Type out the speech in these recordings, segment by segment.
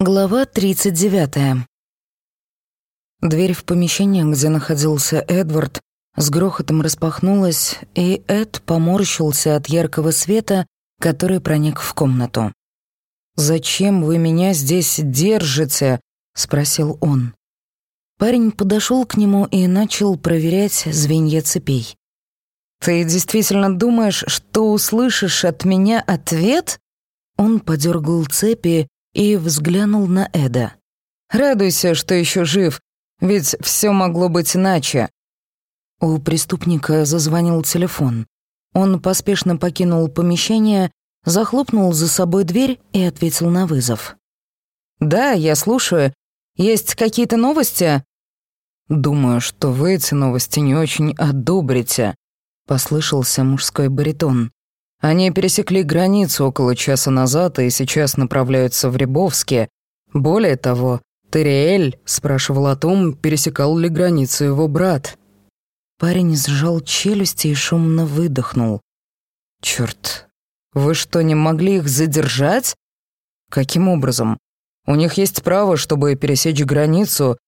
Глава 39. Дверь в помещение, где находился Эдвард, с грохотом распахнулась, и Эд поморщился от яркого света, который проник в комнату. «Зачем вы меня здесь держите?» — спросил он. Парень подошел к нему и начал проверять звенья цепей. «Ты действительно думаешь, что услышишь от меня ответ?» Он подергал цепи, и взглянул на Эда. «Радуйся, что еще жив, ведь все могло быть иначе». У преступника зазвонил телефон. Он поспешно покинул помещение, захлопнул за собой дверь и ответил на вызов. «Да, я слушаю. Есть какие-то новости?» «Думаю, что вы эти новости не очень одобрите», — послышался мужской баритон. Они пересекли границу около часа назад и сейчас направляются в Рябовске. Более того, Терриэль спрашивал о том, пересекал ли границу его брат. Парень сжал челюсти и шумно выдохнул. «Чёрт, вы что, не могли их задержать? Каким образом? У них есть право, чтобы пересечь границу.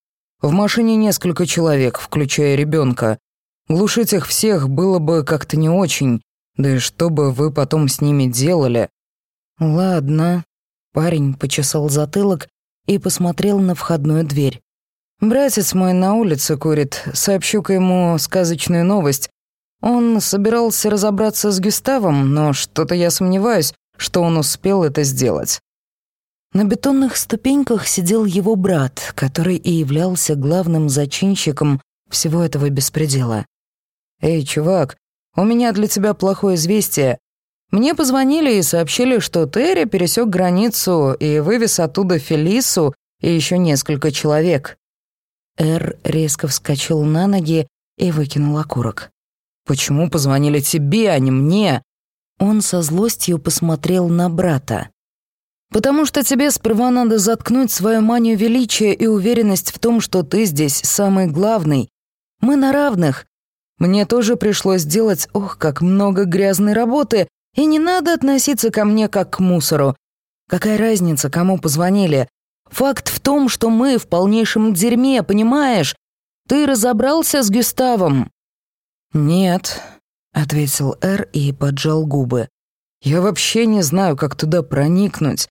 В машине несколько человек, включая ребенка. Глушить их всех было бы как-то не очень. Да и что бы вы потом с ними делали? Ладно. Парень почесал затылок и посмотрел на входную дверь. Братец мой на улице курит. Сообщу-ка ему сказочную новость. Он собирался разобраться с Гюставом, но что-то я сомневаюсь, что он успел это сделать. На бетонных ступеньках сидел его брат, который и являлся главным зачинщиком всего этого беспредела. «Эй, чувак, у меня для тебя плохое известие. Мне позвонили и сообщили, что Терри пересек границу и вывез оттуда Фелису и еще несколько человек». Эр резко вскочил на ноги и выкинул окурок. «Почему позвонили тебе, а не мне?» Он со злостью посмотрел на брата. «Потому что тебе сперва надо заткнуть свою манию величия и уверенность в том, что ты здесь самый главный. Мы на равных, мне тоже пришлось делать, ох, как много грязной работы, и не надо относиться ко мне как к мусору. Какая разница, кому позвонили? Факт в том, что мы в полнейшем дерьме, понимаешь? Ты разобрался с Гюставом?» «Нет», — ответил Эр и поджал губы. «Я вообще не знаю, как туда проникнуть.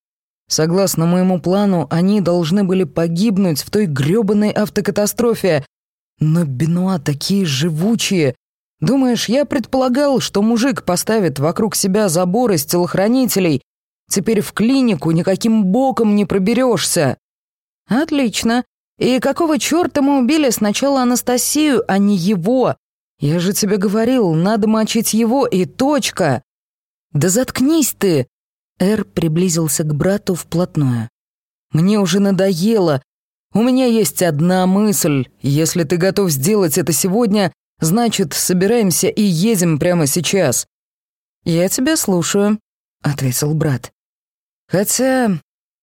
Согласно моему плану, они должны были погибнуть в той грёбаной автокатастрофе, но Бенуа такие живучие. Думаешь, я предполагал, что мужик поставит вокруг себя забор из телохранителей. Теперь в клинику никаким боком не проберешься. Отлично. И какого черта мы убили сначала Анастасию, а не его? Я же тебе говорил, надо мочить его и точка. Да заткнись ты. Эр приблизился к брату вплотную. Мне уже надоело, у меня есть одна мысль. Если ты готов сделать это сегодня, значит, собираемся и едем прямо сейчас». «Я тебя слушаю», — ответил брат. Хотя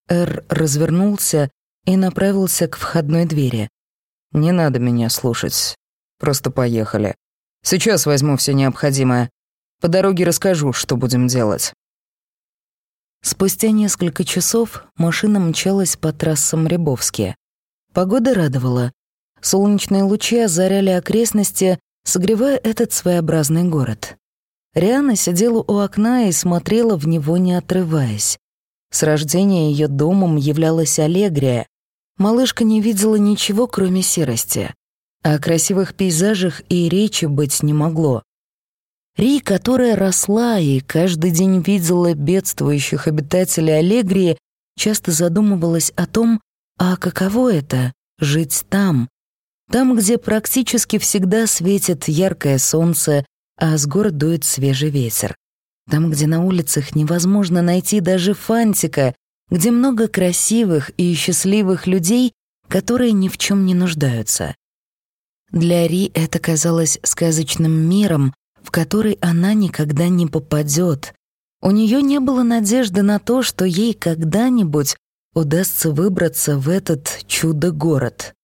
Эр развернулся и направился к входной двери. «Не надо меня слушать. Просто поехали. Сейчас возьму все необходимое. По дороге расскажу, что будем делать». Спустя несколько часов машина мчалась по трассам Рябовски. Погода радовала. Солнечные лучи озаряли окрестности, согревая этот своеобразный город. Риана сидела у окна и смотрела в него, не отрываясь. С рождения ее домом являлась Аллегрия. Малышка не видела ничего, кроме серости. О красивых пейзажах и речи быть не могло. Ри, которая росла и каждый день видела бедствующих обитателей Аллегрии, часто задумывалась о том, а каково это — жить там? Там, где практически всегда светит яркое солнце, а с гор дует свежий ветер. Там, где на улицах невозможно найти даже фантика, где много красивых и счастливых людей, которые ни в чем не нуждаются. Для Ри это казалось сказочным миром, в который она никогда не попадет. У нее не было надежды на то, что ей когда-нибудь удастся выбраться в этот чудо-город.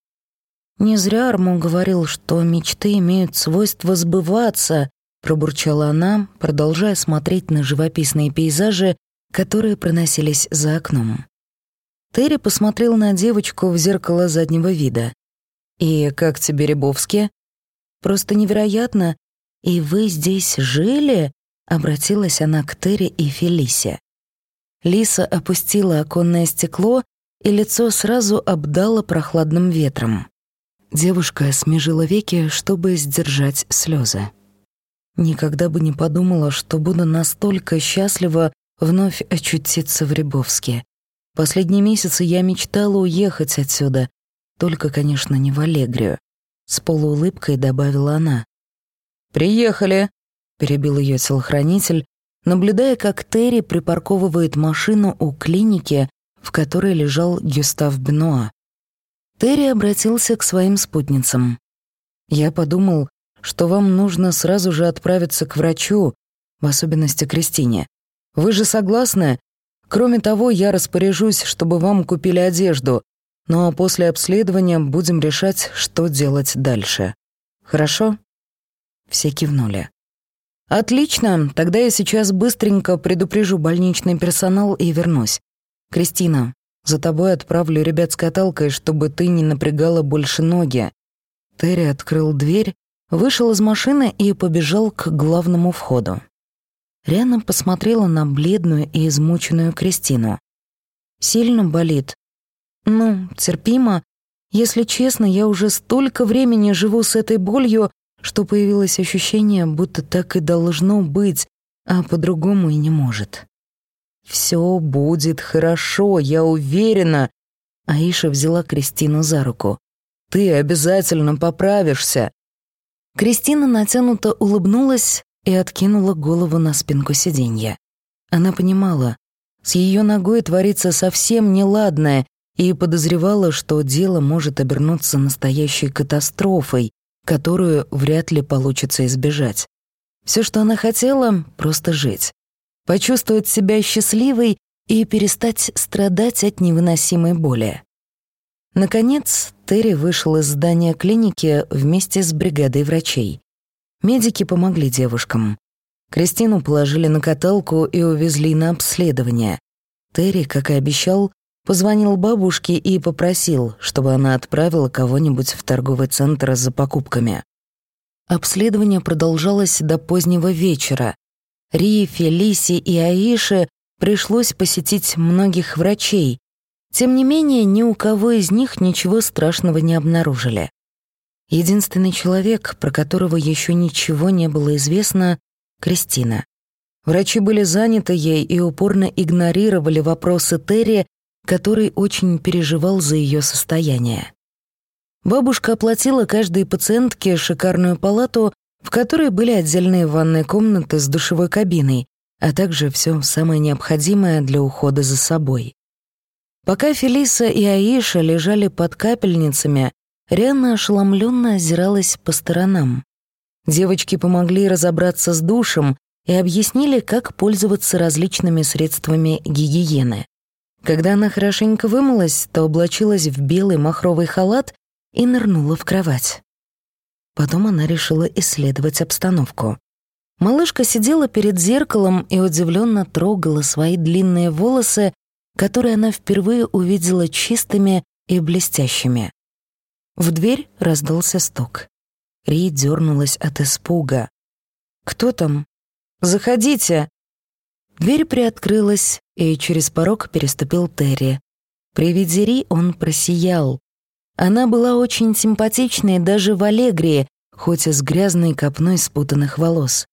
Не зря Арму говорил, что мечты имеют свойство сбываться, пробурчала она, продолжая смотреть на живописные пейзажи, которые проносились за окном. Терри посмотрел на девочку в зеркало заднего вида. «И как тебе, Рябовски?» «Просто невероятно. И вы здесь жили?» — обратилась она к Терри и Фелисе. Лиса опустила оконное стекло, и лицо сразу обдало прохладным ветром. Девушка смежила веки, чтобы сдержать слезы. Никогда бы не подумала, что буду настолько счастлива вновь очутиться в Рябовске. Последние месяцы я мечтала уехать отсюда, только, конечно, не в Аллегрию. С полуулыбкой добавила она. «Приехали», — перебил ее телохранитель, наблюдая, как Терри припарковывает машину у клиники, в которой лежал Гюстав Бенуа. Терри обратился к своим спутницам. «Я подумал, что вам нужно сразу же отправиться к врачу, в особенности Кристине. Вы же согласны, Кроме того, я распоряжусь, чтобы вам купили одежду, но после обследования будем решать, что делать дальше. Хорошо?» Все кивнули. «Отлично, тогда я сейчас быстренько предупрежу больничный персонал и вернусь. Кристина, за тобой отправлю ребят с каталкой, чтобы ты не напрягала больше ноги». Терри открыл дверь, вышел из машины и побежал к главному входу. Риана посмотрела на бледную и измученную Кристину. «Сильно болит?» «Ну, терпимо. Если честно, я уже столько времени живу с этой болью, что появилось ощущение, будто так и должно быть, а по-другому и не может». «Все будет хорошо, я уверена», Аиша взяла Кристину за руку. «Ты обязательно поправишься». Кристина натянуто улыбнулась, и откинула голову на спинку сиденья. Она понимала, с ее ногой творится совсем неладное, и подозревала, что дело может обернуться настоящей катастрофой, которую вряд ли получится избежать. Все, что она хотела — просто жить. Почувствовать себя счастливой и перестать страдать от невыносимой боли. Наконец, Терри вышел из здания клиники вместе с бригадой врачей. Медики помогли девушкам. Кристину положили на каталку и увезли на обследование. Терри, как и обещал, позвонил бабушке и попросил, чтобы она отправила кого-нибудь в торговый центр за покупками. Обследование продолжалось до позднего вечера. Ри, Фелиси и Аише пришлось посетить многих врачей. Тем не менее, ни у кого из них ничего страшного не обнаружили. Единственный человек, про которого еще ничего не было известно — Кристина. Врачи были заняты ей и упорно игнорировали вопросы Терри, который очень переживал за ее состояние. Бабушка оплатила каждой пациентке шикарную палату, в которой были отдельные ванные комнаты с душевой кабиной, а также все самое необходимое для ухода за собой. Пока Фелиса и Аиша лежали под капельницами, Рианна ошеломленно озиралась по сторонам. Девочки помогли разобраться с душем и объяснили, как пользоваться различными средствами гигиены. Когда она хорошенько вымылась, то облачилась в белый махровый халат и нырнула в кровать. Потом она решила исследовать обстановку. Малышка сидела перед зеркалом и удивленно трогала свои длинные волосы, которые она впервые увидела чистыми и блестящими. В дверь раздался стук. Ри дернулась от испуга. «Кто там? Заходите!» Дверь приоткрылась, и через порог переступил Терри. При виде Ри он просиял. Она была очень симпатичной даже в Аллегрии, хоть и с грязной копной спутанных волос.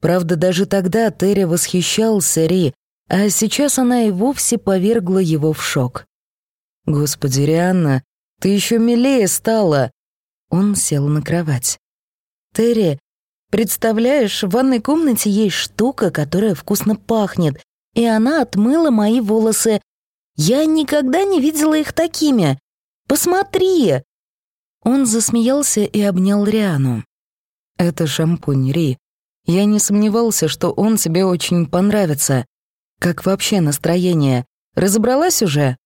Правда, даже тогда Терри восхищался Ри, а сейчас она и вовсе повергла его в шок. «Господи, Рианна, ты еще милее стала!» Он сел на кровать. «Терри, представляешь, в ванной комнате есть штука, которая вкусно пахнет, и она отмыла мои волосы. Я никогда не видела их такими. Посмотри!» Он засмеялся и обнял Риану. «Это шампунь, Ри. Я не сомневался, что он тебе очень понравится. Как вообще настроение? Разобралась уже?»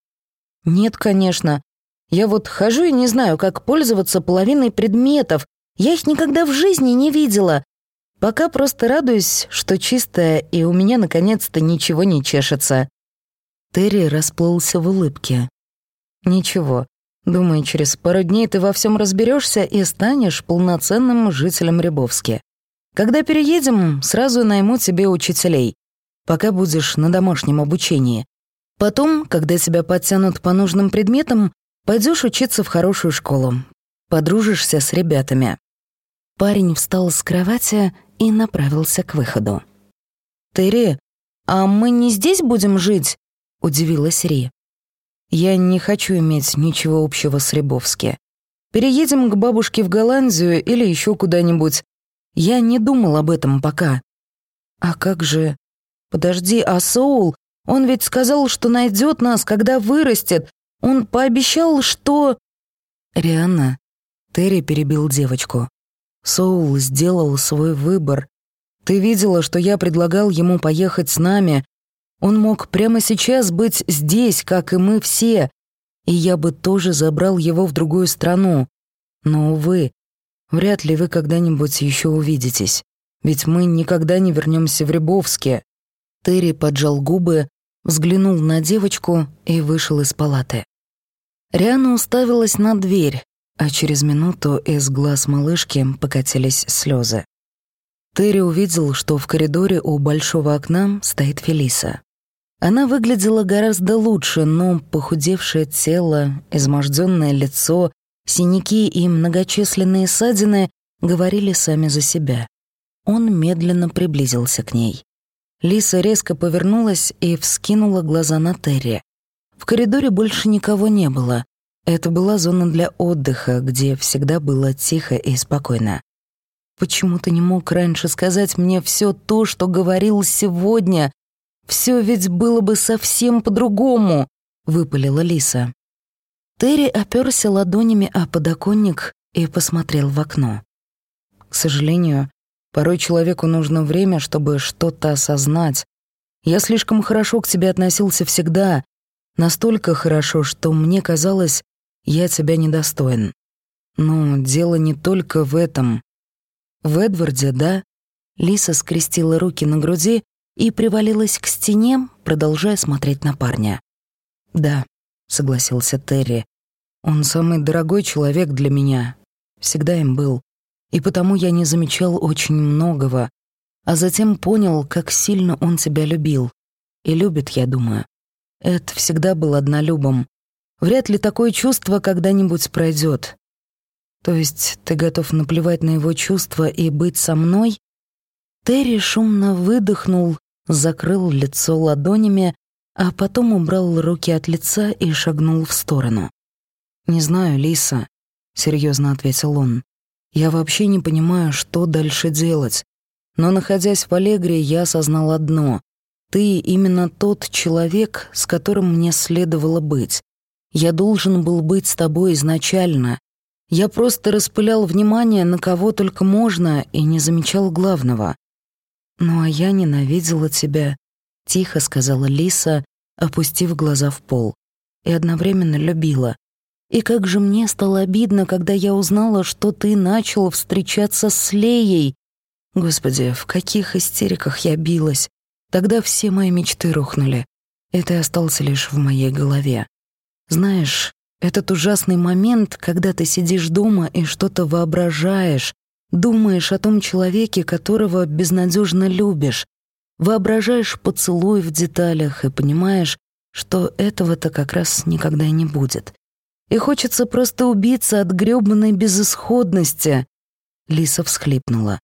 «Нет, конечно. Я вот хожу и не знаю, как пользоваться половиной предметов. Я их никогда в жизни не видела. Пока просто радуюсь, что чистая, и у меня наконец-то ничего не чешется». Терри расплылся в улыбке. Ничего, думаю, через пару дней ты во всем разберешься и станешь полноценным жителем Рябовски. Когда переедем, сразу найму тебе учителей, пока будешь на домашнем обучении. Потом, когда тебя подтянут по нужным предметам, пойдешь учиться в хорошую школу. Подружишься с ребятами». Парень встал с кровати и направился к выходу. «Терри, а мы не здесь будем жить?» — удивилась Ри. «Я не хочу иметь ничего общего с Рябовски. Переедем к бабушке в Голландию или еще куда-нибудь. Я не думал об этом пока». «А как же...» «Подожди, а Соул? Он ведь сказал, что найдет нас, когда вырастет. Он пообещал, что...» «Рианна...» Терри перебил девочку. Соул сделал свой выбор. Ты видела, что я предлагал ему поехать с нами. Он мог прямо сейчас быть здесь, как и мы все, и я бы тоже забрал его в другую страну. Но, увы, вряд ли вы когда-нибудь еще увидитесь, ведь мы никогда не вернемся в Рябовске». Терри поджал губы, взглянул на девочку и вышел из палаты. Риана уставилась на дверь, а через минуту из глаз малышки покатились слезы. Терри увидел, что в коридоре у большого окна стоит Фелиса. Она выглядела гораздо лучше, но похудевшее тело, изможденное лицо, синяки и многочисленные ссадины говорили сами за себя. Он медленно приблизился к ней. Лиса резко повернулась и вскинула глаза на Терри. В коридоре больше никого не было. Это была зона для отдыха, где всегда было тихо и спокойно. Почему ты не мог раньше сказать мне все то, что говорил сегодня? Все ведь было бы совсем по-другому, выпалила Лиса. Терри оперся ладонями о подоконник и посмотрел в окно. К сожалению, порой человеку нужно время, чтобы что-то осознать. Я слишком хорошо к тебе относился всегда, настолько хорошо, что мне казалось, я тебя недостоин. Но дело не только в этом. В Эдварде, да? Лиса скрестила руки на груди и привалилась к стене, продолжая смотреть на парня. «Да», — согласился Терри, — «он самый дорогой человек для меня. Всегда им был. И потому я не замечал очень многого, а затем понял, как сильно он тебя любил. И любит, я думаю. Эд всегда был однолюбом. Вряд ли такое чувство когда-нибудь пройдет. То есть ты готов наплевать на его чувства и быть со мной? Терри шумно выдохнул, закрыл лицо ладонями, а потом убрал руки от лица и шагнул в сторону. «Не знаю, Лиса», — серьезно ответил он. «Я вообще не понимаю, что дальше делать. Но, находясь в Аллегре, я осознал одно. Ты именно тот человек, с которым мне следовало быть. Я должен был быть с тобой изначально, я просто распылял внимание на кого только можно и не замечал главного. «Ну а я ненавидела тебя», — тихо сказала Лиса, опустив глаза в пол, и одновременно любила. «И как же мне стало обидно, когда я узнала, что ты начал встречаться с Леей. Господи, в каких истериках я билась. Тогда все мои мечты рухнули, и ты остался лишь в моей голове. Знаешь, этот ужасный момент, когда ты сидишь дома и что-то воображаешь, думаешь о том человеке, которого безнадежно любишь, воображаешь поцелуй в деталях и понимаешь, что этого-то как раз никогда и не будет. И хочется просто убиться от грёбаной безысходности. Лиса всхлипнула.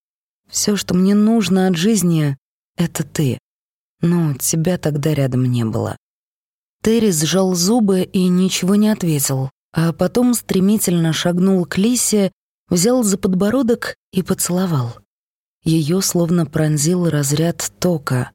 Все, что мне нужно от жизни, — это ты. Но тебя тогда рядом не было. Терри сжал зубы и ничего не ответил, а потом стремительно шагнул к Лисе, взял за подбородок и поцеловал. Ее словно пронзил разряд тока.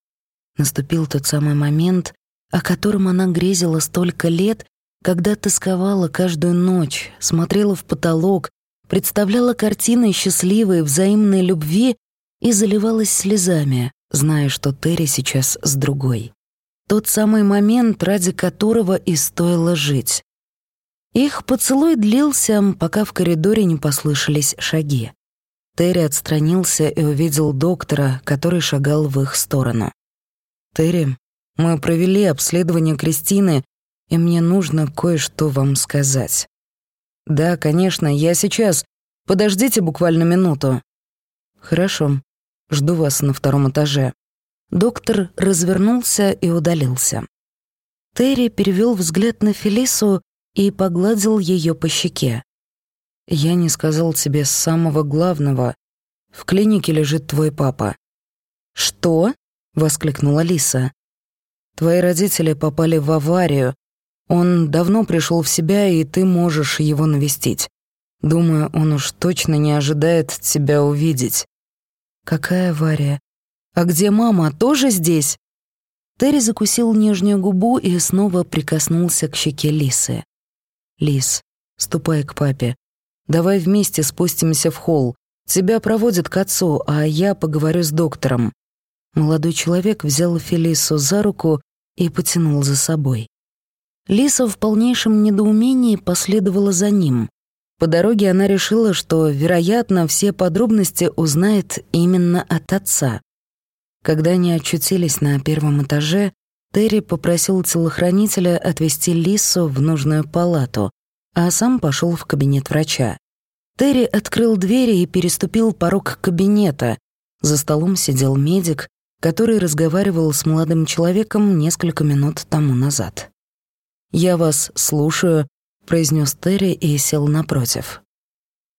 Наступил тот самый момент, о котором она грезила столько лет, когда тосковала каждую ночь, смотрела в потолок, представляла картины счастливой взаимной любви и заливалась слезами, зная, что Терри сейчас с другой. Тот самый момент, ради которого и стоило жить. Их поцелуй длился, пока в коридоре не послышались шаги. Терри отстранился и увидел доктора, который шагал в их сторону. «Терри, мы провели обследование Кристины, и мне нужно кое-что вам сказать». «Да, конечно, я сейчас. Подождите буквально минуту». «Хорошо. Жду вас на втором этаже». Доктор развернулся и удалился. Терри перевел взгляд на Фелису и погладил ее по щеке. «Я не сказал тебе самого главного. В клинике лежит твой папа». «Что?» — воскликнула Лиса. «Твои родители попали в аварию. Он давно пришел в себя, и ты можешь его навестить. Думаю, он уж точно не ожидает тебя увидеть». «Какая авария? А где мама? Тоже здесь?» Терри закусил нижнюю губу и снова прикоснулся к щеке Лисы. «Лис, ступай к папе. Давай вместе спустимся в холл. Тебя проводят к отцу, а я поговорю с доктором». Молодой человек взял Фелису за руку и потянул за собой. Лиса в полнейшем недоумении последовала за ним. По дороге она решила, что, вероятно, все подробности узнает именно от отца. Когда они очутились на первом этаже, Терри попросил телохранителя отвезти Лису в нужную палату, а сам пошел в кабинет врача. Терри открыл двери и переступил порог кабинета. За столом сидел медик, который разговаривал с молодым человеком несколько минут тому назад. «Я вас слушаю», — произнес Терри и сел напротив.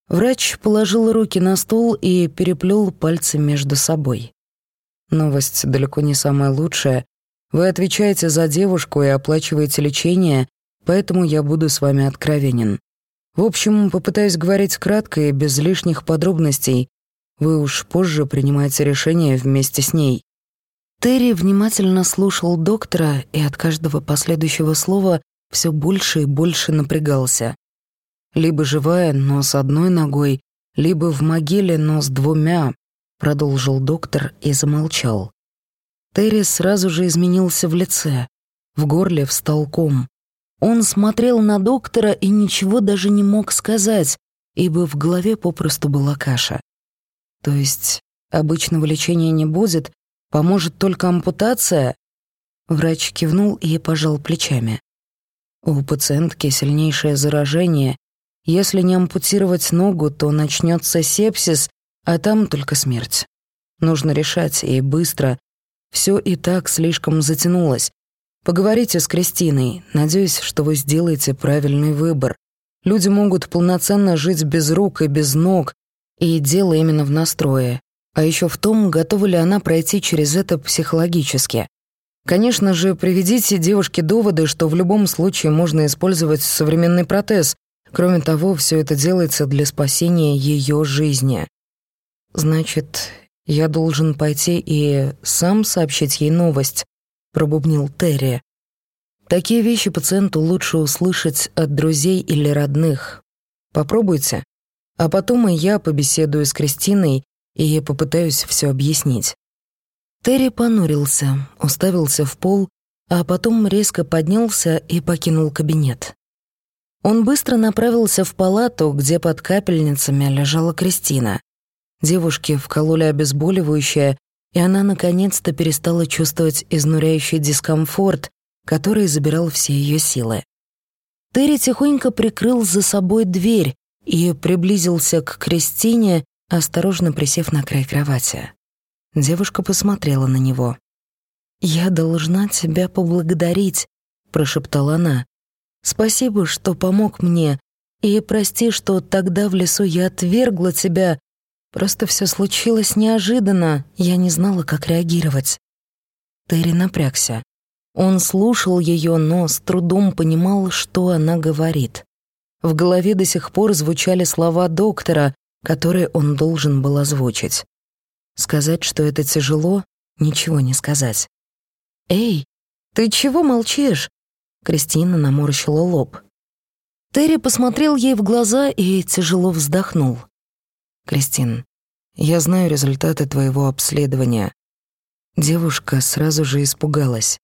Врач положил руки на стол и переплел пальцы между собой. Новость далеко не самая лучшая. Вы отвечаете за девушку и оплачиваете лечение, поэтому я буду с вами откровенен. В общем, попытаюсь говорить кратко и без лишних подробностей. Вы уж позже принимаете решение вместе с ней. Терри внимательно слушал доктора и от каждого последующего слова все больше и больше напрягался. Либо живая, но с одной ногой, либо в могиле, но с двумя, продолжил доктор и замолчал. Терри сразу же изменился в лице. В горле встал ком. Он смотрел на доктора и ничего даже не мог сказать, ибо в голове попросту была каша. То есть обычного лечения не будет, поможет только ампутация? Врач кивнул и пожал плечами. У пациентки сильнейшее заражение. Если не ампутировать ногу, то начнется сепсис, а там только смерть. Нужно решать, и быстро. Все и так слишком затянулось. Поговорите с Кристиной. Надеюсь, что вы сделаете правильный выбор. Люди могут полноценно жить без рук и без ног, и дело именно в настрое. А еще в том, готова ли она пройти через это психологически. Конечно же, приведите девушке доводы, что в любом случае можно использовать современный протез. Кроме того, все это делается для спасения ее жизни. «Значит, я должен пойти и сам сообщить ей новость», — пробубнил Терри. «Такие вещи пациенту лучше услышать от друзей или родных. Попробуйте. А потом и я побеседую с Кристиной и попытаюсь все объяснить». Терри понурился, уставился в пол, а потом резко поднялся и покинул кабинет. Он быстро направился в палату, где под капельницами лежала Кристина. Девушке вкололи обезболивающее, и она наконец-то перестала чувствовать изнуряющий дискомфорт, который забирал все ее силы. Терри тихонько прикрыл за собой дверь и приблизился к Кристине, осторожно присев на край кровати. Девушка посмотрела на него. «Я должна тебя поблагодарить», — прошептала она. «Спасибо, что помог мне, и прости, что тогда в лесу я отвергла тебя, Просто все случилось неожиданно, я не знала, как реагировать. Терри напрягся. Он слушал ее, но с трудом понимал, что она говорит. В голове до сих пор звучали слова доктора, которые он должен был озвучить. Сказать, что это тяжело, ничего не сказать. «Эй, ты чего молчишь?» Кристина наморщила лоб. Терри посмотрел ей в глаза и тяжело вздохнул. «Кристин, я знаю результаты твоего обследования». Девушка сразу же испугалась.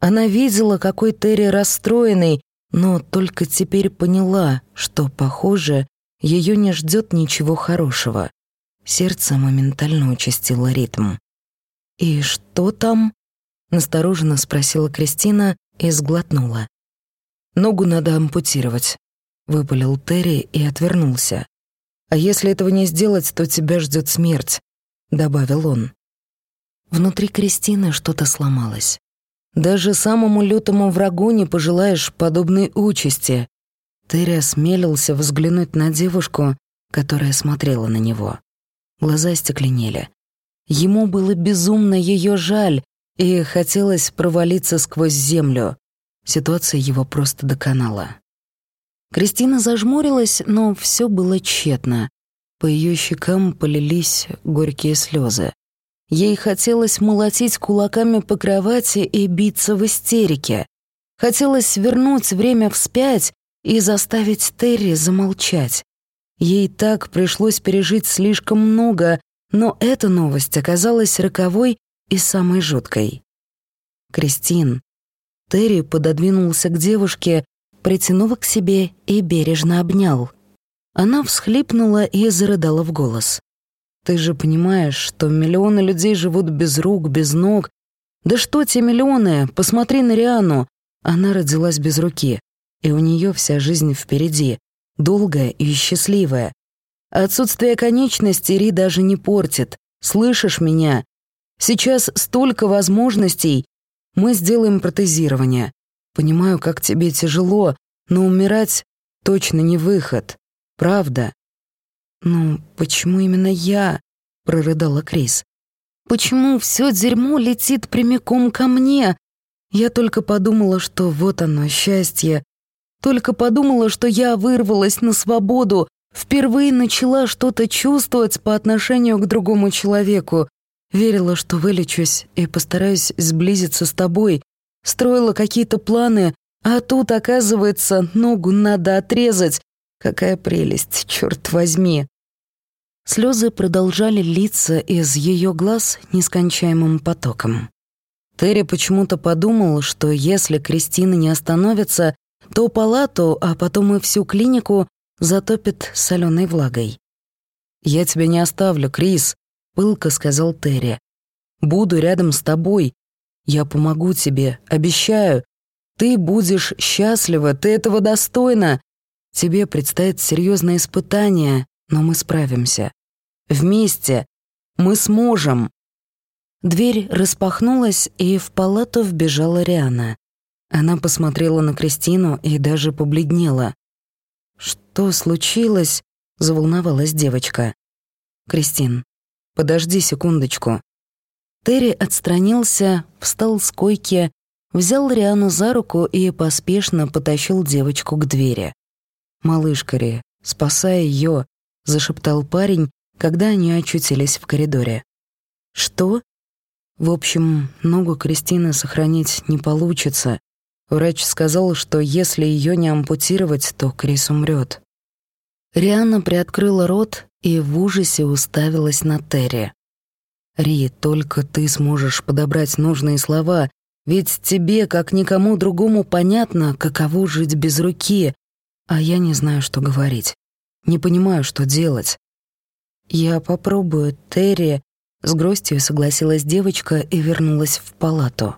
Она видела, какой Терри расстроенный, но только теперь поняла, что, похоже, ее не ждет ничего хорошего. Сердце моментально участило ритм. «И что там?» — настороженно спросила Кристина и сглотнула. Ногу надо ампутировать», — выпалил Терри и отвернулся. «А если этого не сделать, то тебя ждет смерть», — добавил он. Внутри Кристины что-то сломалось. Даже самому лютому врагу не пожелаешь подобной участи. Терри осмелился взглянуть на девушку, которая смотрела на него. Глаза стекленели. Ему было безумно ее жаль, и хотелось провалиться сквозь землю. Ситуация его просто доконала. Кристина зажмурилась, но все было тщетно. По ее щекам полились горькие слезы. Ей хотелось молотить кулаками по кровати и биться в истерике. Хотелось вернуть время вспять и заставить Терри замолчать. Ей так пришлось пережить слишком много, но эта новость оказалась роковой и самой жуткой. Кристин. Терри пододвинулся к девушке, притянув к себе и бережно обнял. Она всхлипнула и зарыдала в голос. Ты же понимаешь, что миллионы людей живут без рук, без ног. Да что те миллионы? Посмотри на Риану. Она родилась без руки, и у нее вся жизнь впереди, долгая и счастливая. Отсутствие конечностей Ри даже не портит. Слышишь меня? Сейчас столько возможностей. Мы сделаем протезирование. Понимаю, как тебе тяжело, но умирать точно не выход. Правда. «Ну, почему именно я?» — прорыдала Крис. «Почему все дерьмо летит прямиком ко мне? Я только подумала, что вот оно, счастье. Только подумала, что я вырвалась на свободу, впервые начала что-то чувствовать по отношению к другому человеку. Верила, что вылечусь и постараюсь сблизиться с тобой. Строила какие-то планы, а тут, оказывается, ногу надо отрезать. Какая прелесть, черт возьми!» Слезы продолжали литься из ее глаз нескончаемым потоком. Терри почему-то подумал, что если Кристина не остановится, то палату, а потом и всю клинику затопит соленой влагой. «Я тебя не оставлю, Крис», — пылко сказал Терри. «Буду рядом с тобой. Я помогу тебе, обещаю. Ты будешь счастлива, ты этого достойна. Тебе предстоит серьезное испытание, но мы справимся. Вместе. Мы сможем. Дверь распахнулась, и в палату вбежала Риана. Она посмотрела на Кристину и даже побледнела. «Что случилось?» — заволновалась девочка. «Кристин, подожди секундочку». Терри отстранился, встал с койки, взял Риану за руку и поспешно потащил девочку к двери. «Малышка Ри, спасай ее, зашептал парень, когда они очутились в коридоре. «Что?» В общем, ногу Кристины сохранить не получится. Врач сказал, что если ее не ампутировать, то Крис умрет. Риана приоткрыла рот и в ужасе уставилась на Терри. «Ри, только ты сможешь подобрать нужные слова, ведь тебе, как никому другому, понятно, каково жить без руки, а я не знаю, что говорить. Не понимаю, что делать. «Я попробую, Терри», — с грустью согласилась девочка и вернулась в палату.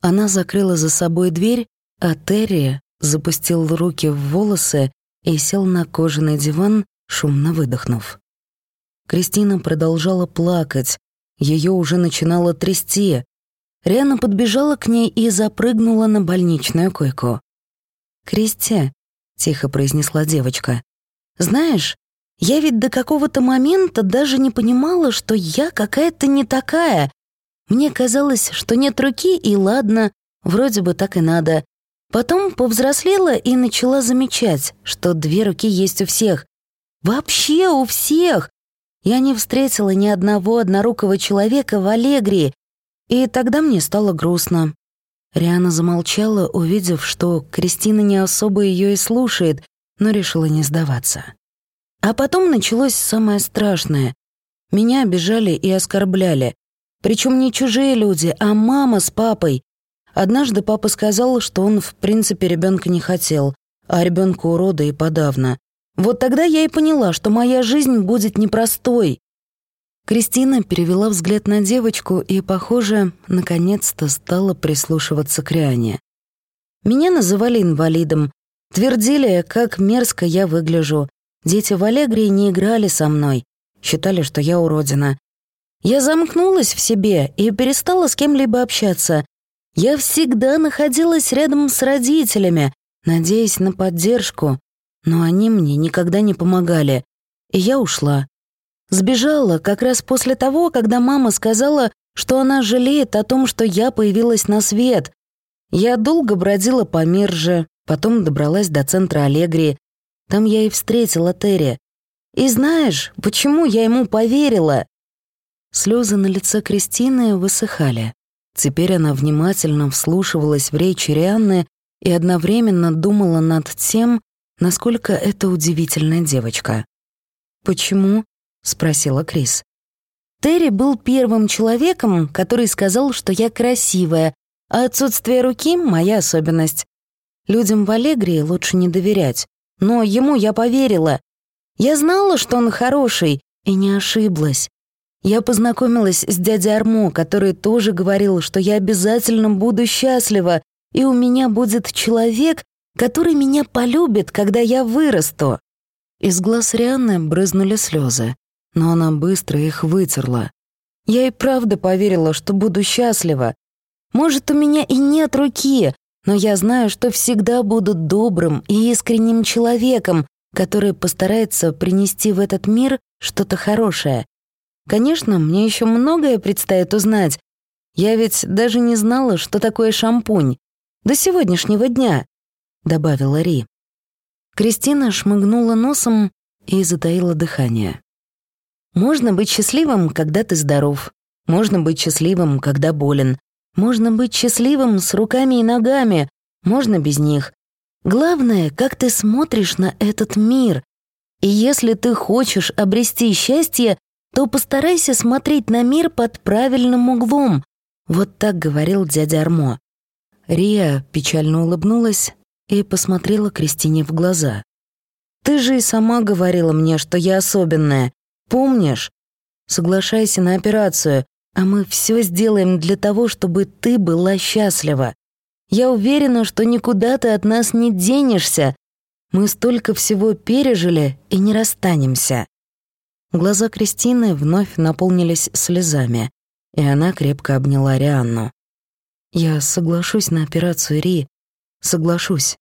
Она закрыла за собой дверь, а Терри запустил руки в волосы и сел на кожаный диван, шумно выдохнув. Кристина продолжала плакать, ее уже начинало трясти. Риана подбежала к ней и запрыгнула на больничную койку. «Кристи», — тихо произнесла девочка, — «знаешь, я ведь до какого-то момента даже не понимала, что я какая-то не такая. Мне казалось, что нет руки, и ладно, вроде бы так и надо. Потом повзрослела и начала замечать, что две руки есть у всех. Вообще у всех! Я не встретила ни одного однорукого человека в Аллегрии, и тогда мне стало грустно. Риана замолчала, увидев, что Кристина не особо ее и слушает, но решила не сдаваться. А потом началось самое страшное. Меня обижали и оскорбляли. Причем не чужие люди, а мама с папой. Однажды папа сказал, что он в принципе ребенка не хотел, а ребенка урода и подавно. Вот тогда я и поняла, что моя жизнь будет непростой. Кристина перевела взгляд на девочку и, похоже, наконец-то стала прислушиваться к Риане. Меня называли инвалидом. Твердили, как мерзко я выгляжу. Дети в Аллегрии не играли со мной. Считали, что я уродина. Я замкнулась в себе и перестала с кем-либо общаться. Я всегда находилась рядом с родителями, надеясь на поддержку, но они мне никогда не помогали, и я ушла. Сбежала как раз после того, когда мама сказала, что она жалеет о том, что я появилась на свет. Я долго бродила по Мирже, потом добралась до центра Аллегрии. Там я и встретила Терри. И знаешь, почему я ему поверила? Слезы на лице Кристины высыхали. Теперь она внимательно вслушивалась в речь Рианны и одновременно думала над тем, насколько это удивительная девочка. «Почему?» — спросила Крис. Терри был первым человеком, который сказал, что я красивая, а отсутствие руки — моя особенность. Людям в Аллегрии лучше не доверять, но ему я поверила. Я знала, что он хороший, и не ошиблась. Я познакомилась с дядей Армо, который тоже говорил, что я обязательно буду счастлива, и у меня будет человек, который меня полюбит, когда я вырасту». Из глаз Рианны брызнули слезы, но она быстро их вытерла. Я и правда поверила, что буду счастлива. Может, у меня и нет руки, но я знаю, что всегда буду добрым и искренним человеком, который постарается принести в этот мир что-то хорошее. Конечно, мне еще многое предстоит узнать. Я ведь даже не знала, что такое шампунь. До сегодняшнего дня», — добавила Ри. Кристина шмыгнула носом и затаила дыхание. «Можно быть счастливым, когда ты здоров. Можно быть счастливым, когда болен. Можно быть счастливым с руками и ногами. Можно без них. Главное, как ты смотришь на этот мир. И если ты хочешь обрести счастье, то постарайся смотреть на мир под правильным углом. Вот так говорил дядя Армо. Рия печально улыбнулась и посмотрела Кристине в глаза. «Ты же и сама говорила мне, что я особенная. Помнишь? Соглашайся на операцию, а мы все сделаем для того, чтобы ты была счастлива. Я уверена, что никуда ты от нас не денешься. Мы столько всего пережили и не расстанемся». Глаза Кристины вновь наполнились слезами, и она крепко обняла Рианну. «Я соглашусь на операцию Ри. Соглашусь.